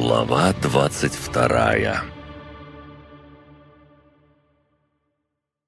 Глава двадцать вторая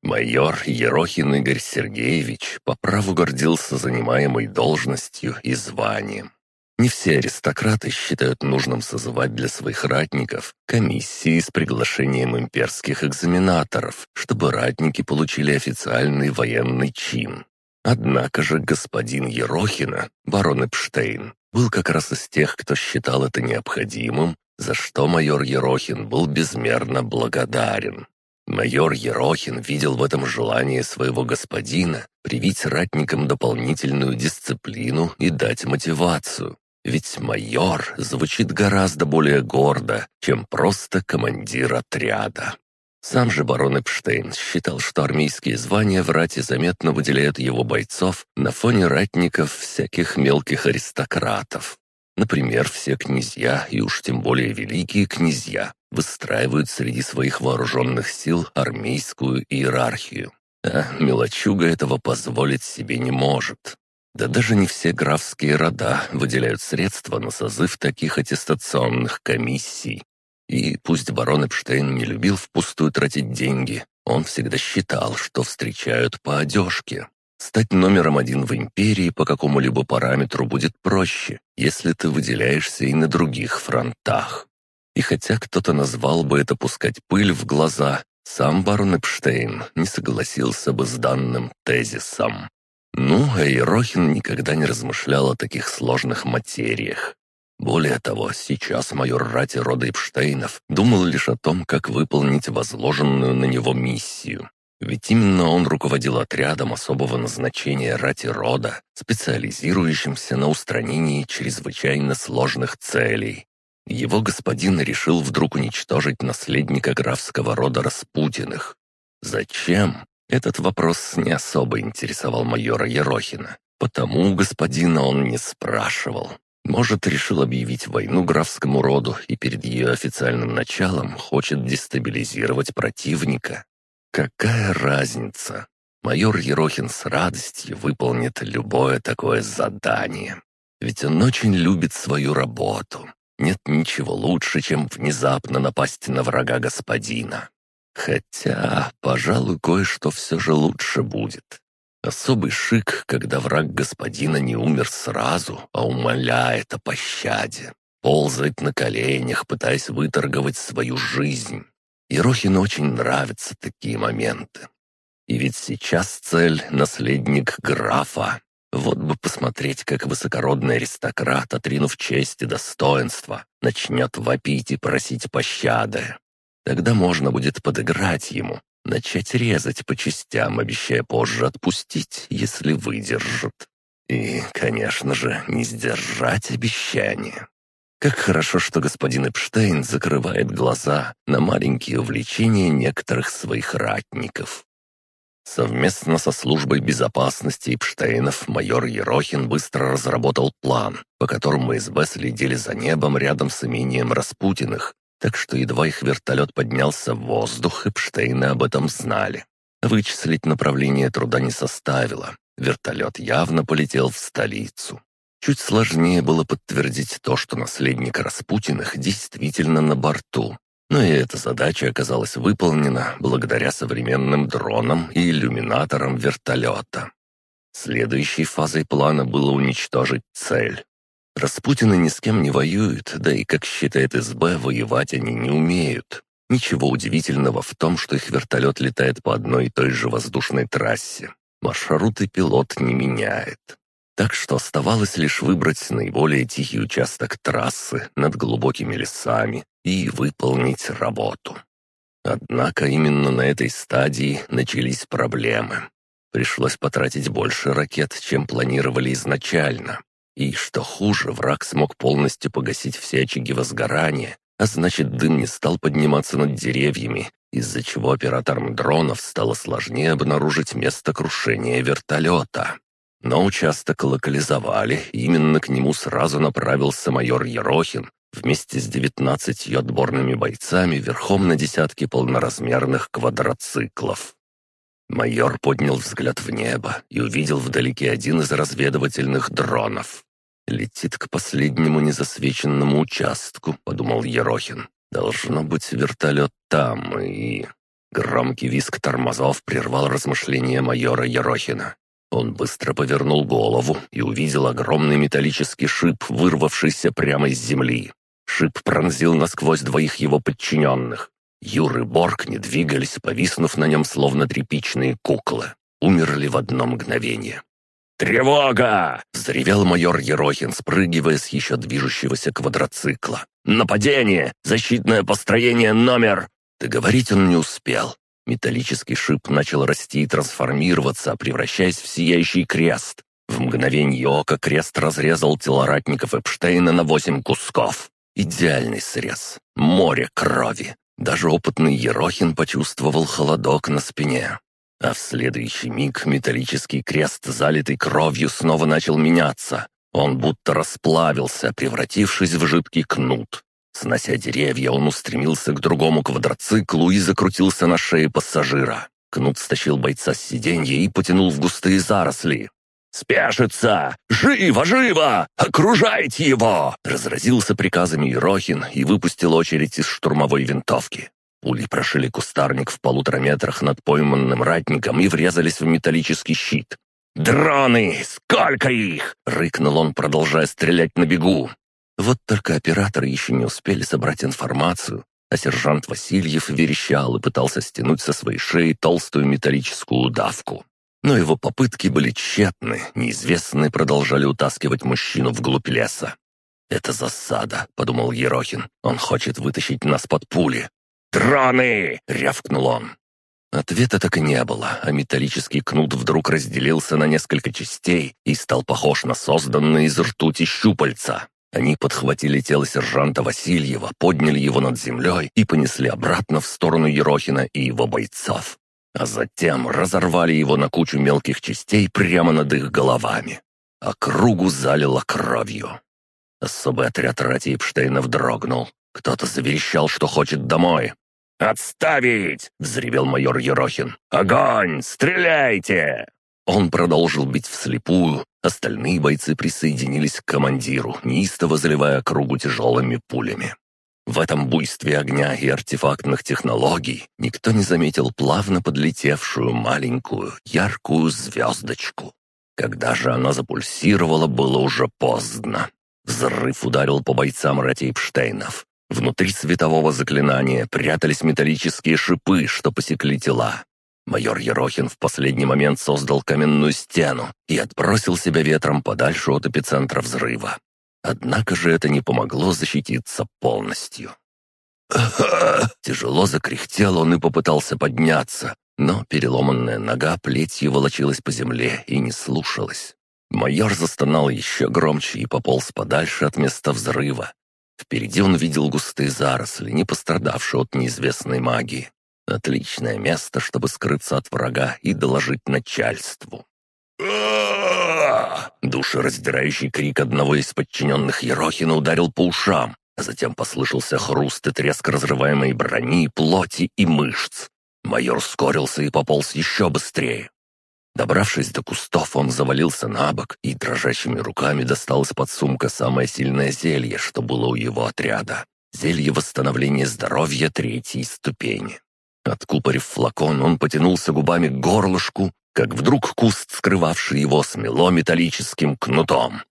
Майор Ерохин Игорь Сергеевич по праву гордился занимаемой должностью и званием. Не все аристократы считают нужным созывать для своих ратников комиссии с приглашением имперских экзаменаторов, чтобы ратники получили официальный военный чин. Однако же господин Ерохина, барон Эпштейн, был как раз из тех, кто считал это необходимым, за что майор Ерохин был безмерно благодарен. Майор Ерохин видел в этом желание своего господина привить ратникам дополнительную дисциплину и дать мотивацию. Ведь майор звучит гораздо более гордо, чем просто командир отряда. Сам же барон Эпштейн считал, что армейские звания в рате заметно выделяют его бойцов на фоне ратников всяких мелких аристократов. Например, все князья, и уж тем более великие князья, выстраивают среди своих вооруженных сил армейскую иерархию. А мелочуга этого позволить себе не может. Да даже не все графские рода выделяют средства на созыв таких аттестационных комиссий. И пусть барон Эпштейн не любил впустую тратить деньги, он всегда считал, что встречают по одежке. Стать номером один в империи по какому-либо параметру будет проще, если ты выделяешься и на других фронтах. И хотя кто-то назвал бы это пускать пыль в глаза, сам барон Эпштейн не согласился бы с данным тезисом. Ну, а Ерохин никогда не размышлял о таких сложных материях. Более того, сейчас майор Рати рода Эпштейнов думал лишь о том, как выполнить возложенную на него миссию. Ведь именно он руководил отрядом особого назначения Рати рода, специализирующимся на устранении чрезвычайно сложных целей. Его господин решил вдруг уничтожить наследника графского рода Распутиных. Зачем? Этот вопрос не особо интересовал майора Ерохина, потому господина он не спрашивал. Может, решил объявить войну графскому роду и перед ее официальным началом хочет дестабилизировать противника. Какая разница? Майор Ерохин с радостью выполнит любое такое задание. Ведь он очень любит свою работу. Нет ничего лучше, чем внезапно напасть на врага господина. Хотя, пожалуй, кое-что все же лучше будет. Особый шик, когда враг господина не умер сразу, а умоляет о пощаде. Ползает на коленях, пытаясь выторговать свою жизнь. Ерохину очень нравятся такие моменты. И ведь сейчас цель — наследник графа. Вот бы посмотреть, как высокородный аристократ, отринув честь и достоинство, начнет вопить и просить пощады. Тогда можно будет подыграть ему, начать резать по частям, обещая позже отпустить, если выдержит. И, конечно же, не сдержать обещание. Как хорошо, что господин Эпштейн закрывает глаза на маленькие увлечения некоторых своих ратников. Совместно со службой безопасности Эпштейнов майор Ерохин быстро разработал план, по которому СБ следили за небом рядом с имением Распутиных, так что едва их вертолет поднялся в воздух, Эпштейны об этом знали. Вычислить направление труда не составило. Вертолет явно полетел в столицу. Чуть сложнее было подтвердить то, что наследник Распутиных действительно на борту. Но и эта задача оказалась выполнена благодаря современным дронам и иллюминаторам вертолета. Следующей фазой плана было уничтожить цель. Распутины ни с кем не воюют, да и, как считает СБ, воевать они не умеют. Ничего удивительного в том, что их вертолет летает по одной и той же воздушной трассе. Маршруты пилот не меняет. Так что оставалось лишь выбрать наиболее тихий участок трассы над глубокими лесами и выполнить работу. Однако именно на этой стадии начались проблемы. Пришлось потратить больше ракет, чем планировали изначально. И, что хуже, враг смог полностью погасить все очаги возгорания, а значит, дым не стал подниматься над деревьями, из-за чего операторам дронов стало сложнее обнаружить место крушения вертолета. Но участок локализовали, именно к нему сразу направился майор Ерохин вместе с девятнадцатью отборными бойцами верхом на десятки полноразмерных квадроциклов. Майор поднял взгляд в небо и увидел вдалеке один из разведывательных дронов. «Летит к последнему незасвеченному участку», — подумал Ерохин. «Должно быть вертолет там и...» Громкий визг тормозов прервал размышления майора Ерохина. Он быстро повернул голову и увидел огромный металлический шип, вырвавшийся прямо из земли. Шип пронзил насквозь двоих его подчиненных. Юр и Борг не двигались, повиснув на нем словно тряпичные куклы. Умерли в одно мгновение. «Тревога!» — взревел майор Ерохин, спрыгивая с еще движущегося квадроцикла. «Нападение! Защитное построение номер...» Договорить он не успел. Металлический шип начал расти и трансформироваться, превращаясь в сияющий крест. В мгновение ока крест разрезал тело ратников Эпштейна на восемь кусков. Идеальный срез. Море крови. Даже опытный Ерохин почувствовал холодок на спине. А в следующий миг металлический крест, залитый кровью, снова начал меняться. Он будто расплавился, превратившись в жидкий кнут. Снося деревья, он устремился к другому квадроциклу и закрутился на шее пассажира. Кнут стащил бойца с сиденья и потянул в густые заросли. «Спешится! Живо, живо! Окружайте его!» Разразился приказами Ерохин и выпустил очередь из штурмовой винтовки. Пули прошили кустарник в полутора метрах над пойманным ратником и врезались в металлический щит. «Дроны! Сколько их?» — рыкнул он, продолжая стрелять на бегу. Вот только операторы еще не успели собрать информацию, а сержант Васильев верещал и пытался стянуть со своей шеи толстую металлическую удавку. Но его попытки были тщетны, неизвестные продолжали утаскивать мужчину вглубь леса. «Это засада», — подумал Ерохин. «Он хочет вытащить нас под пули». «Дроны!» — рявкнул он. Ответа так и не было, а металлический кнут вдруг разделился на несколько частей и стал похож на созданные из ртути щупальца. Они подхватили тело сержанта Васильева, подняли его над землей и понесли обратно в сторону Ерохина и его бойцов. А затем разорвали его на кучу мелких частей прямо над их головами. А кругу залило кровью. Особый отряд рати Эпштейнов дрогнул. Кто-то заверещал, что хочет домой. «Отставить!» — взревел майор Ерохин. «Огонь! Стреляйте!» Он продолжил бить вслепую, остальные бойцы присоединились к командиру, неистово заливая кругу тяжелыми пулями. В этом буйстве огня и артефактных технологий никто не заметил плавно подлетевшую маленькую яркую звездочку. Когда же она запульсировала, было уже поздно. Взрыв ударил по бойцам Ратейпштейнов. Внутри светового заклинания прятались металлические шипы, что посекли тела. Майор Ерохин в последний момент создал каменную стену и отбросил себя ветром подальше от эпицентра взрыва. Однако же это не помогло защититься полностью. Тяжело закряхтел он и попытался подняться, но переломанная нога плетью волочилась по земле и не слушалась. Майор застонал еще громче и пополз подальше от места взрыва. Впереди он видел густые заросли, не пострадавшие от неизвестной магии. Отличное место, чтобы скрыться от врага и доложить начальству. Душераздирающий крик одного из подчиненных Ерохина ударил по ушам, а затем послышался хруст и треск разрываемой брони, плоти и мышц. Майор ускорился и пополз еще быстрее. Добравшись до кустов, он завалился на бок и дрожащими руками достал из-под сумка самое сильное зелье, что было у его отряда. Зелье восстановления здоровья третьей ступени. Откупорив флакон, он потянулся губами к горлышку, как вдруг куст, скрывавший его, смело металлическим кнутом.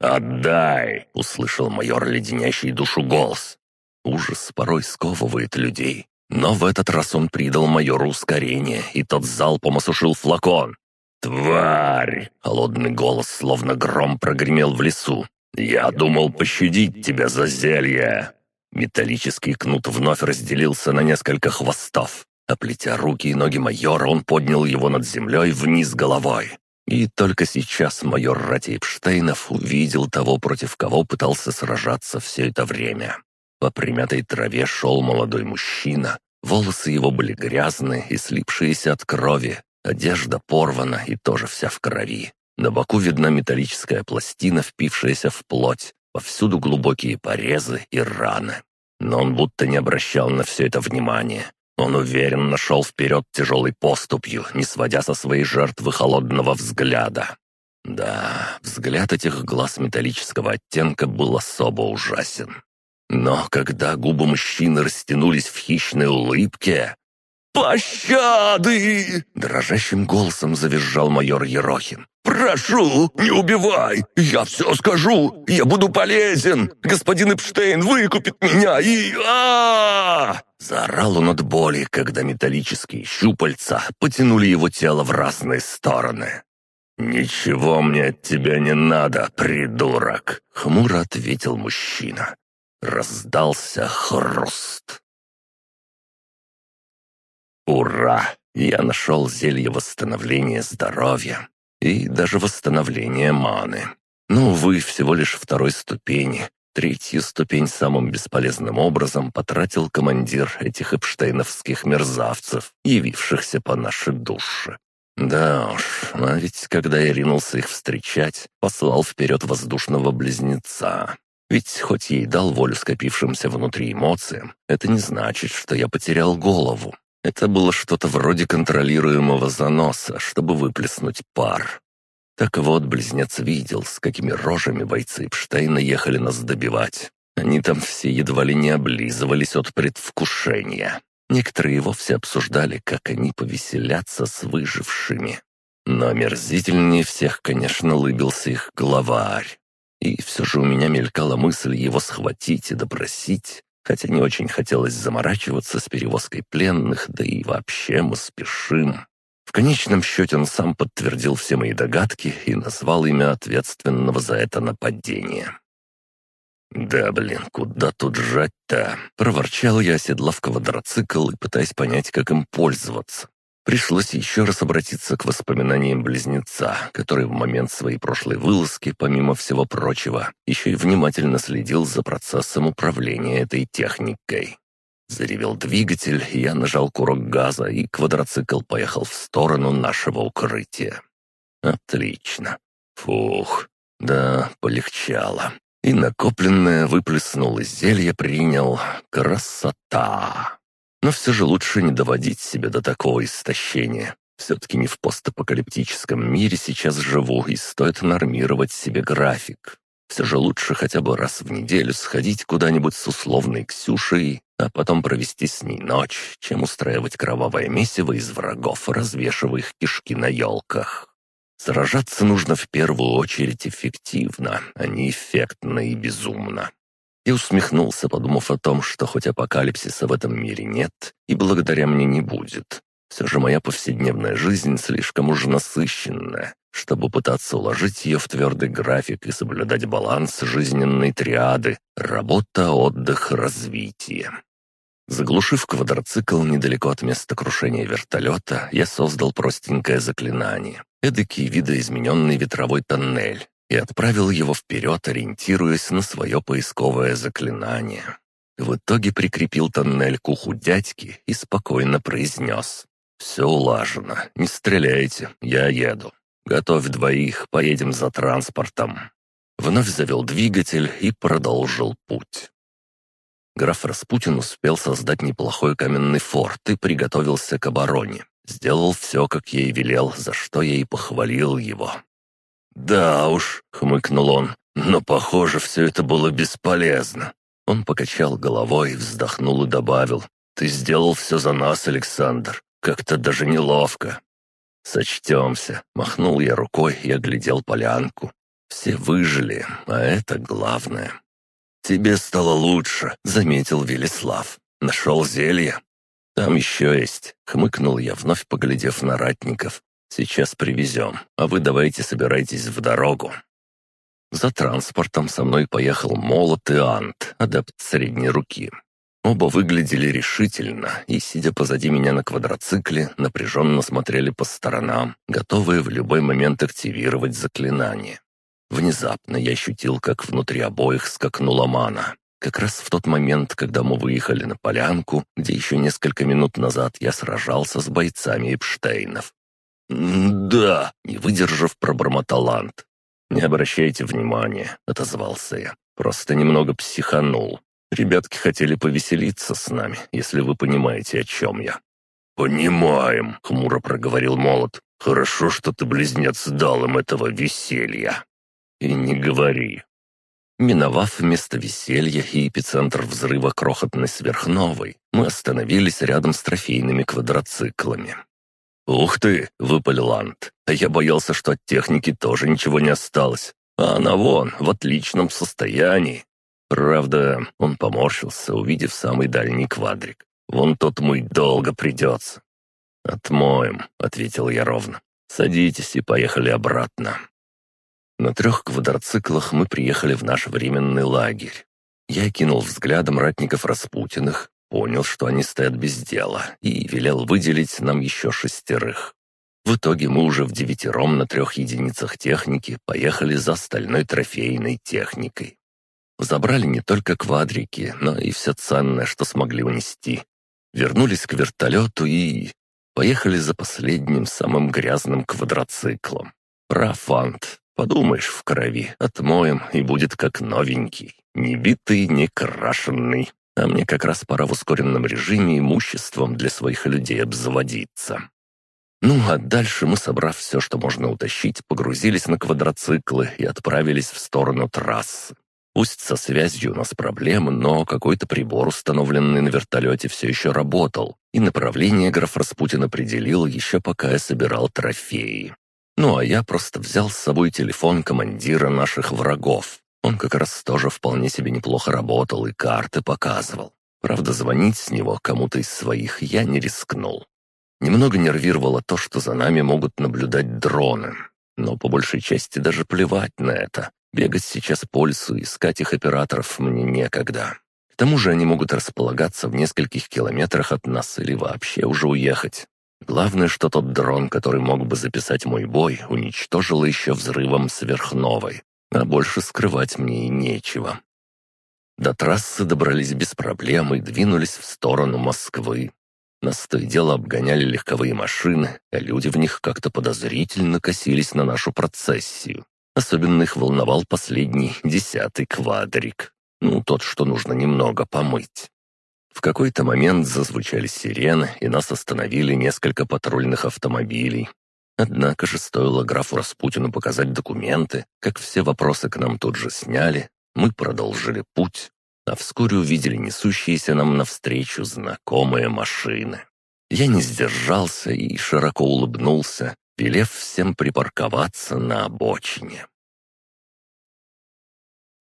«Отдай!» — услышал майор леденящий душу голос. Ужас порой сковывает людей, но в этот раз он придал майору ускорение, и тот залпом осушил флакон. «Тварь!» — холодный голос, словно гром, прогремел в лесу. «Я думал пощадить тебя за зелье!» Металлический кнут вновь разделился на несколько хвостов. Оплетя руки и ноги майора, он поднял его над землей вниз головой. И только сейчас майор Ратейпштейнов увидел того, против кого пытался сражаться все это время. По примятой траве шел молодой мужчина. Волосы его были грязные и слипшиеся от крови. Одежда порвана и тоже вся в крови. На боку видна металлическая пластина, впившаяся в плоть. Повсюду глубокие порезы и раны. Но он будто не обращал на все это внимания. Он уверенно шел вперед тяжелой поступью, не сводя со своей жертвы холодного взгляда. Да, взгляд этих глаз металлического оттенка был особо ужасен. Но когда губы мужчины растянулись в хищной улыбке... «Пощады!» — дрожащим голосом завизжал майор Ерохин. «Прошу, не убивай! Я все скажу! Я буду полезен! Господин Эпштейн выкупит меня и... а, -а, Заорал он от боли, когда металлические щупальца потянули его тело в разные стороны. «Ничего мне от тебя не надо, придурок!» — хмуро ответил мужчина. Раздался хруст. «Ура! Я нашел зелье восстановления здоровья и даже восстановления маны. Ну, увы, всего лишь второй ступени. Третью ступень самым бесполезным образом потратил командир этих эпштейновских мерзавцев, явившихся по нашей душе. Да уж, а ведь когда я ринулся их встречать, послал вперед воздушного близнеца. Ведь хоть и дал волю скопившимся внутри эмоциям, это не значит, что я потерял голову. Это было что-то вроде контролируемого заноса, чтобы выплеснуть пар. Так вот, близнец видел, с какими рожами бойцы Эпштейна ехали нас добивать. Они там все едва ли не облизывались от предвкушения. Некоторые вовсе обсуждали, как они повеселятся с выжившими. Но омерзительнее всех, конечно, лыбился их главарь. И все же у меня мелькала мысль его схватить и допросить, хотя не очень хотелось заморачиваться с перевозкой пленных, да и вообще мы спешим. В конечном счете он сам подтвердил все мои догадки и назвал имя ответственного за это нападение. «Да, блин, куда тут жать-то?» — проворчал я, оседлав квадроцикл и пытаясь понять, как им пользоваться. Пришлось еще раз обратиться к воспоминаниям близнеца, который в момент своей прошлой вылазки, помимо всего прочего, еще и внимательно следил за процессом управления этой техникой. Заревел двигатель, я нажал курок газа, и квадроцикл поехал в сторону нашего укрытия. Отлично. Фух, да, полегчало и накопленное выплеснул из зелья принял. Красота! Но все же лучше не доводить себя до такого истощения. Все-таки не в постапокалиптическом мире сейчас живу, и стоит нормировать себе график. Все же лучше хотя бы раз в неделю сходить куда-нибудь с условной Ксюшей, а потом провести с ней ночь, чем устраивать кровавое месиво из врагов, развешивая их кишки на елках. Сражаться нужно в первую очередь эффективно, а не эффектно и безумно. И усмехнулся, подумав о том, что хоть апокалипсиса в этом мире нет, и благодаря мне не будет. Все же моя повседневная жизнь слишком уж насыщенная, чтобы пытаться уложить ее в твердый график и соблюдать баланс жизненной триады «работа, отдых, развитие». Заглушив квадроцикл недалеко от места крушения вертолета, я создал простенькое заклинание, эдакий видоизмененный ветровой тоннель, и отправил его вперед, ориентируясь на свое поисковое заклинание. В итоге прикрепил тоннель к уху дядьки и спокойно произнес. «Все улажено, не стреляйте, я еду. Готовь двоих, поедем за транспортом». Вновь завел двигатель и продолжил путь. Граф Распутин успел создать неплохой каменный форт и приготовился к обороне. Сделал все, как и велел, за что я и похвалил его. «Да уж», — хмыкнул он, — «но, похоже, все это было бесполезно». Он покачал головой, вздохнул и добавил, «Ты сделал все за нас, Александр. Как-то даже неловко». «Сочтемся», — махнул я рукой и оглядел полянку. «Все выжили, а это главное». «Тебе стало лучше», — заметил Велеслав. «Нашел зелье?» «Там еще есть», — хмыкнул я, вновь поглядев на ратников. «Сейчас привезем, а вы давайте собирайтесь в дорогу». За транспортом со мной поехал Молот и Ант, адепт средней руки. Оба выглядели решительно и, сидя позади меня на квадроцикле, напряженно смотрели по сторонам, готовые в любой момент активировать заклинание. Внезапно я ощутил, как внутри обоих скакнула мана. Как раз в тот момент, когда мы выехали на полянку, где еще несколько минут назад я сражался с бойцами Эпштейнов. «Да», — не выдержав, пробормотал Ант. «Не обращайте внимания», — отозвался я. «Просто немного психанул. Ребятки хотели повеселиться с нами, если вы понимаете, о чем я». «Понимаем», — хмуро проговорил Молот. Хорошо, что ты, близнец, дал им этого веселья. И не говори. Миновав место веселья и эпицентр взрыва крохотной сверхновой, мы остановились рядом с трофейными квадроциклами. «Ух ты!» — выпалил Ант. «А я боялся, что от техники тоже ничего не осталось. А она вон, в отличном состоянии. Правда, он поморщился, увидев самый дальний квадрик. Вон тот мыть долго придется. «Отмоем», — ответил я ровно. «Садитесь и поехали обратно». На трех квадроциклах мы приехали в наш временный лагерь. Я кинул взглядом ратников Распутиных, понял, что они стоят без дела, и велел выделить нам еще шестерых. В итоге мы уже в девятером на трех единицах техники поехали за остальной трофейной техникой. Забрали не только квадрики, но и все ценное, что смогли унести. Вернулись к вертолету и... Поехали за последним самым грязным квадроциклом. Прав, Ант, Подумаешь, в крови, отмоем, и будет как новенький. Не битый, не крашенный. А мне как раз пора в ускоренном режиме имуществом для своих людей обзаводиться. Ну, а дальше мы, собрав все, что можно утащить, погрузились на квадроциклы и отправились в сторону трассы. Пусть со связью у нас проблемы, но какой-то прибор, установленный на вертолете, все еще работал, и направление граф Распутин определил еще пока я собирал трофеи. Ну а я просто взял с собой телефон командира наших врагов. Он как раз тоже вполне себе неплохо работал и карты показывал. Правда, звонить с него кому-то из своих я не рискнул. Немного нервировало то, что за нами могут наблюдать дроны. Но по большей части даже плевать на это. Бегать сейчас по лесу, искать их операторов мне некогда. К тому же они могут располагаться в нескольких километрах от нас или вообще уже уехать. Главное, что тот дрон, который мог бы записать мой бой, уничтожил еще взрывом сверхновой, а больше скрывать мне и нечего. До трассы добрались без проблем и двинулись в сторону Москвы. Нас то и дело обгоняли легковые машины, а люди в них как-то подозрительно косились на нашу процессию. Особенно их волновал последний, десятый квадрик. Ну, тот, что нужно немного помыть. В какой-то момент зазвучали сирены, и нас остановили несколько патрульных автомобилей. Однако же стоило графу Распутину показать документы, как все вопросы к нам тут же сняли, мы продолжили путь, а вскоре увидели несущиеся нам навстречу знакомые машины. Я не сдержался и широко улыбнулся, велев всем припарковаться на обочине.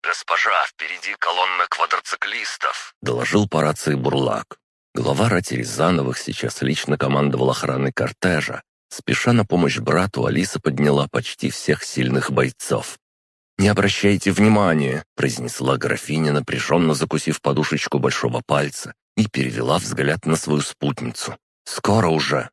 «Госпожа, впереди колонна квадроциклистов», — доложил по рации Бурлак. Глава рати Рязановых сейчас лично командовал охраной кортежа. Спеша на помощь брату, Алиса подняла почти всех сильных бойцов. «Не обращайте внимания», — произнесла графиня, напряженно закусив подушечку большого пальца, и перевела взгляд на свою спутницу. «Скоро уже».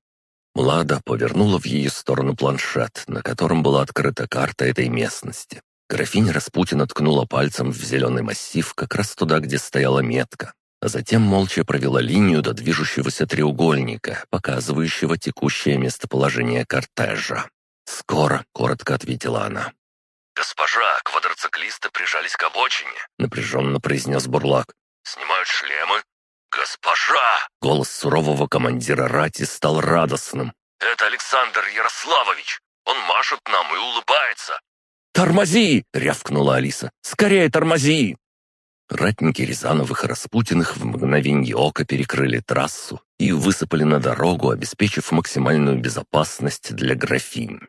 Млада повернула в ее сторону планшет, на котором была открыта карта этой местности. Графиня Распутина ткнула пальцем в зеленый массив как раз туда, где стояла метка, а затем молча провела линию до движущегося треугольника, показывающего текущее местоположение кортежа. «Скоро», — коротко ответила она. «Госпожа, квадроциклисты прижались к обочине», — напряженно произнес Бурлак. «Снимают шлемы». «Госпожа!» — голос сурового командира рати стал радостным. «Это Александр Ярославович! Он машет нам и улыбается! «Тормози!» — рявкнула Алиса. «Скорее тормози!» Ратники Рязановых и Распутиных в мгновенье ока перекрыли трассу и высыпали на дорогу, обеспечив максимальную безопасность для графинь.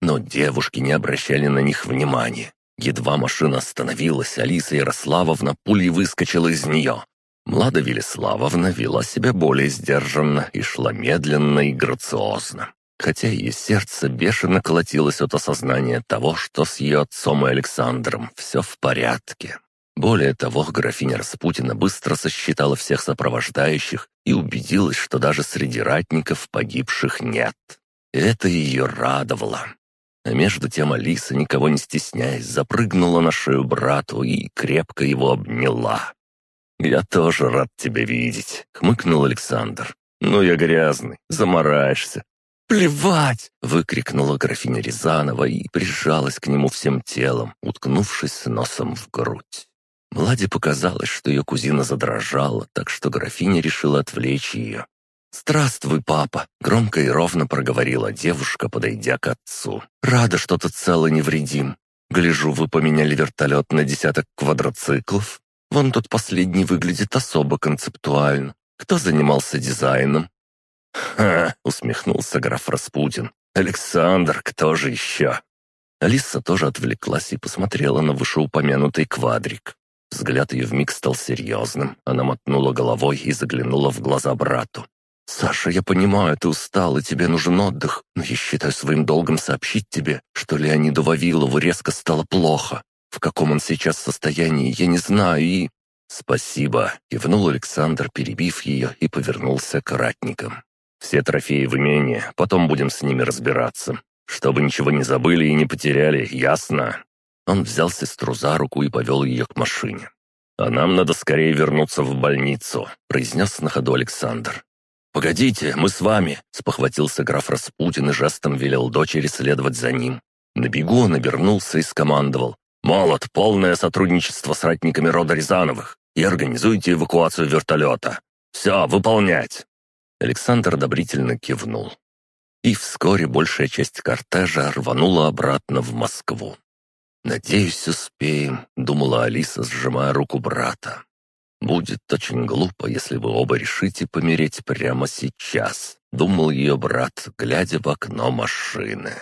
Но девушки не обращали на них внимания. Едва машина остановилась, Алиса Ярославовна пулей выскочила из нее. Млада Велиславовна вела себя более сдержанно и шла медленно и грациозно хотя ее сердце бешено колотилось от осознания того, что с ее отцом и Александром все в порядке. Более того, графиня Распутина быстро сосчитала всех сопровождающих и убедилась, что даже среди ратников погибших нет. Это ее радовало. А между тем Алиса, никого не стесняясь, запрыгнула на шею брату и крепко его обняла. «Я тоже рад тебя видеть», — хмыкнул Александр. «Ну, я грязный, замораешься. «Плевать!» — выкрикнула графиня Рязанова и прижалась к нему всем телом, уткнувшись носом в грудь. Младе показалось, что ее кузина задрожала, так что графиня решила отвлечь ее. «Здравствуй, папа!» — громко и ровно проговорила девушка, подойдя к отцу. «Рада, что ты цел и невредим. Гляжу, вы поменяли вертолет на десяток квадроциклов. Вон тот последний выглядит особо концептуально. Кто занимался дизайном?» «Ха!» — усмехнулся граф Распутин. «Александр, кто же еще?» Алиса тоже отвлеклась и посмотрела на вышеупомянутый квадрик. Взгляд ее вмиг стал серьезным. Она мотнула головой и заглянула в глаза брату. «Саша, я понимаю, ты устал, и тебе нужен отдых, но я считаю своим долгом сообщить тебе, что Леониду Вавилову резко стало плохо. В каком он сейчас состоянии, я не знаю, и...» «Спасибо», — кивнул Александр, перебив ее, и повернулся к ратникам. «Все трофеи в имении, потом будем с ними разбираться. Чтобы ничего не забыли и не потеряли, ясно?» Он взял сестру за руку и повел ее к машине. «А нам надо скорее вернуться в больницу», — произнес на ходу Александр. «Погодите, мы с вами!» — спохватился граф Распутин и жестом велел дочери следовать за ним. На бегу он обернулся и скомандовал. «Молот, полное сотрудничество с ратниками рода Рязановых и организуйте эвакуацию вертолета. Все, выполнять!» Александр одобрительно кивнул. И вскоре большая часть кортежа рванула обратно в Москву. «Надеюсь, успеем», — думала Алиса, сжимая руку брата. «Будет очень глупо, если вы оба решите помереть прямо сейчас», — думал ее брат, глядя в окно машины.